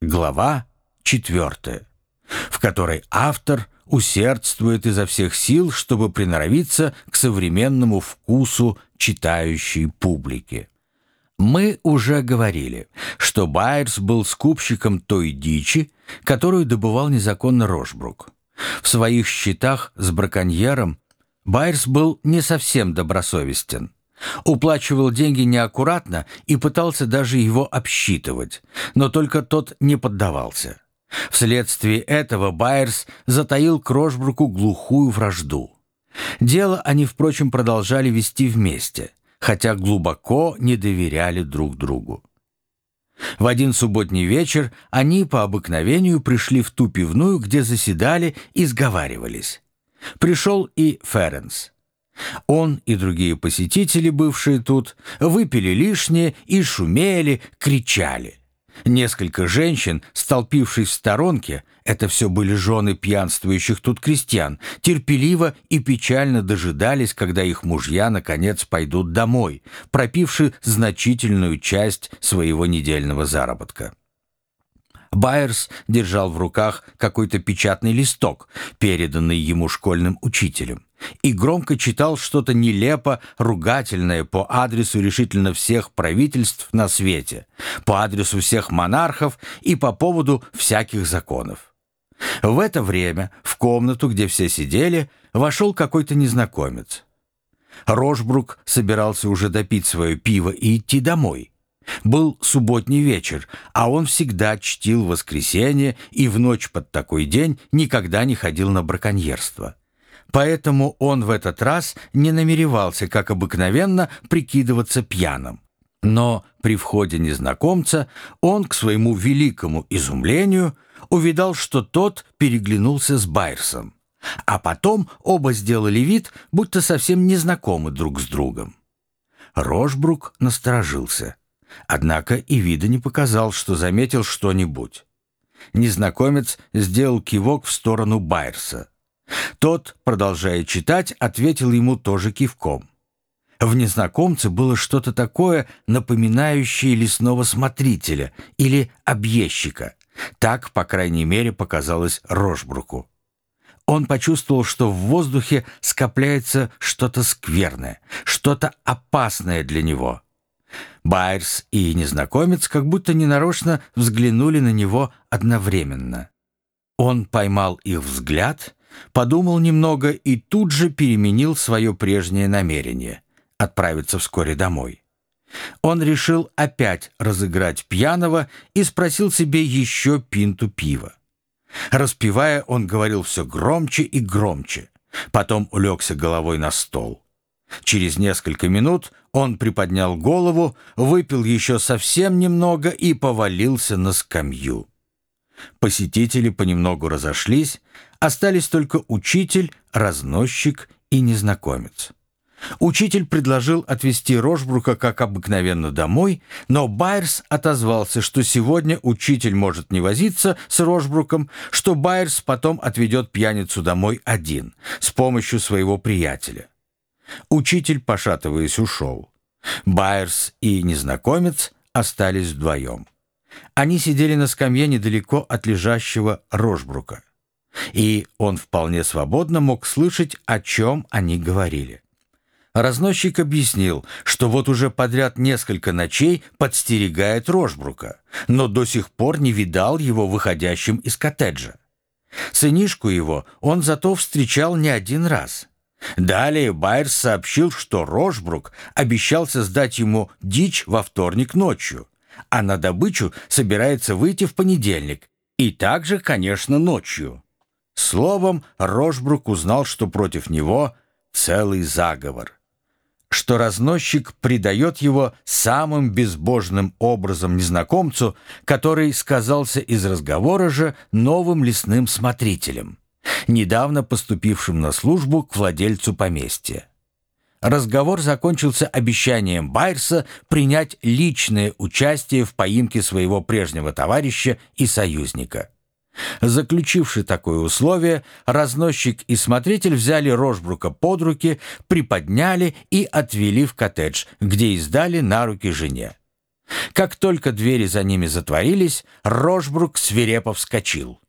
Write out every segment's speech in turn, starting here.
Глава 4, в которой автор усердствует изо всех сил, чтобы приноровиться к современному вкусу читающей публики. Мы уже говорили, что Байерс был скупщиком той дичи, которую добывал незаконно Рожбрук. В своих счетах с браконьером Байерс был не совсем добросовестен. Уплачивал деньги неаккуратно и пытался даже его обсчитывать, но только тот не поддавался. Вследствие этого Байерс затаил к Рожбруку глухую вражду. Дело они, впрочем, продолжали вести вместе, хотя глубоко не доверяли друг другу. В один субботний вечер они по обыкновению пришли в ту пивную, где заседали и сговаривались. Пришел и Ференс. Он и другие посетители, бывшие тут, выпили лишнее и шумели, кричали. Несколько женщин, столпившись в сторонке, это все были жены пьянствующих тут крестьян, терпеливо и печально дожидались, когда их мужья наконец пойдут домой, пропивши значительную часть своего недельного заработка. Байерс держал в руках какой-то печатный листок, переданный ему школьным учителем, и громко читал что-то нелепо ругательное по адресу решительно всех правительств на свете, по адресу всех монархов и по поводу всяких законов. В это время в комнату, где все сидели, вошел какой-то незнакомец. Рожбрук собирался уже допить свое пиво и идти домой. Был субботний вечер, а он всегда чтил воскресенье и в ночь под такой день никогда не ходил на браконьерство. Поэтому он в этот раз не намеревался, как обыкновенно, прикидываться пьяным. Но при входе незнакомца он, к своему великому изумлению, увидал, что тот переглянулся с Байерсом. А потом оба сделали вид, будто совсем не знакомы друг с другом. Рожбрук насторожился. Однако и вида не показал, что заметил что-нибудь. Незнакомец сделал кивок в сторону Байерса. Тот, продолжая читать, ответил ему тоже кивком. В незнакомце было что-то такое, напоминающее лесного смотрителя или объездчика. Так, по крайней мере, показалось Рожбруку. Он почувствовал, что в воздухе скопляется что-то скверное, что-то опасное для него — Байерс и незнакомец как будто ненарочно взглянули на него одновременно. Он поймал их взгляд, подумал немного и тут же переменил свое прежнее намерение — отправиться вскоре домой. Он решил опять разыграть пьяного и спросил себе еще пинту пива. Распевая, он говорил все громче и громче. Потом улегся головой на стол. Через несколько минут он приподнял голову, выпил еще совсем немного и повалился на скамью. Посетители понемногу разошлись, остались только учитель, разносчик и незнакомец. Учитель предложил отвезти Рожбрука, как обыкновенно, домой, но Байерс отозвался, что сегодня учитель может не возиться с Рожбруком, что Байерс потом отведет пьяницу домой один, с помощью своего приятеля. Учитель, пошатываясь, ушел. Байерс и незнакомец остались вдвоем. Они сидели на скамье недалеко от лежащего Рожбрука. И он вполне свободно мог слышать, о чем они говорили. Разносчик объяснил, что вот уже подряд несколько ночей подстерегает Рожбрука, но до сих пор не видал его выходящим из коттеджа. Сынишку его он зато встречал не один раз — Далее Байерс сообщил, что Рожбрук обещался сдать ему дичь во вторник ночью, а на добычу собирается выйти в понедельник, и также, конечно, ночью. Словом, Рожбрук узнал, что против него целый заговор, что разносчик предает его самым безбожным образом незнакомцу, который сказался из разговора же новым лесным смотрителем недавно поступившим на службу к владельцу поместья. Разговор закончился обещанием Байерса принять личное участие в поимке своего прежнего товарища и союзника. Заключивши такое условие, разносчик и смотритель взяли Рожбрука под руки, приподняли и отвели в коттедж, где издали на руки жене. Как только двери за ними затворились, Рожбрук свирепо вскочил.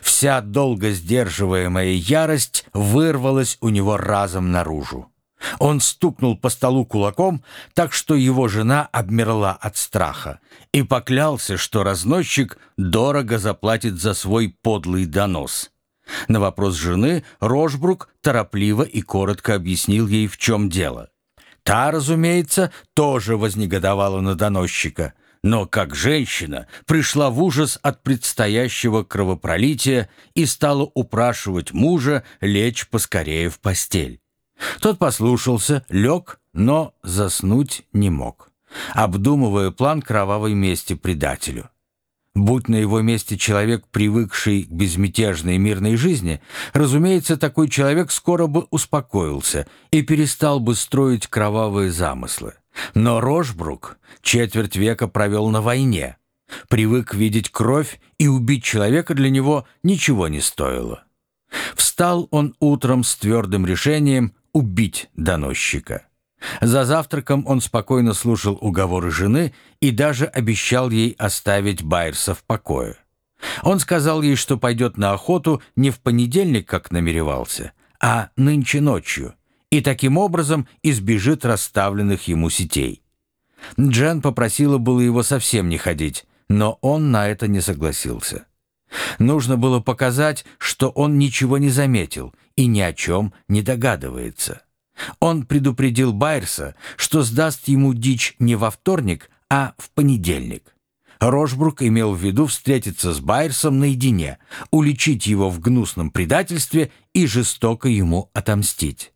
Вся долго сдерживаемая ярость вырвалась у него разом наружу. Он стукнул по столу кулаком, так что его жена обмерла от страха, и поклялся, что разносчик дорого заплатит за свой подлый донос. На вопрос жены Рожбрук торопливо и коротко объяснил ей, в чем дело. Та, разумеется, тоже вознегодовала на доносчика, но, как женщина, пришла в ужас от предстоящего кровопролития и стала упрашивать мужа лечь поскорее в постель. Тот послушался, лег, но заснуть не мог, обдумывая план кровавой мести предателю. Будь на его месте человек, привыкший к безмятежной мирной жизни, разумеется, такой человек скоро бы успокоился и перестал бы строить кровавые замыслы. Но Рожбрук четверть века провел на войне, привык видеть кровь, и убить человека для него ничего не стоило. Встал он утром с твердым решением убить доносчика. За завтраком он спокойно слушал уговоры жены и даже обещал ей оставить Байерса в покое. Он сказал ей, что пойдет на охоту не в понедельник, как намеревался, а нынче ночью, и таким образом избежит расставленных ему сетей. Джен попросила было его совсем не ходить, но он на это не согласился. Нужно было показать, что он ничего не заметил и ни о чем не догадывается. Он предупредил Байерса, что сдаст ему дичь не во вторник, а в понедельник. Рожбрук имел в виду встретиться с Байерсом наедине, уличить его в гнусном предательстве и жестоко ему отомстить.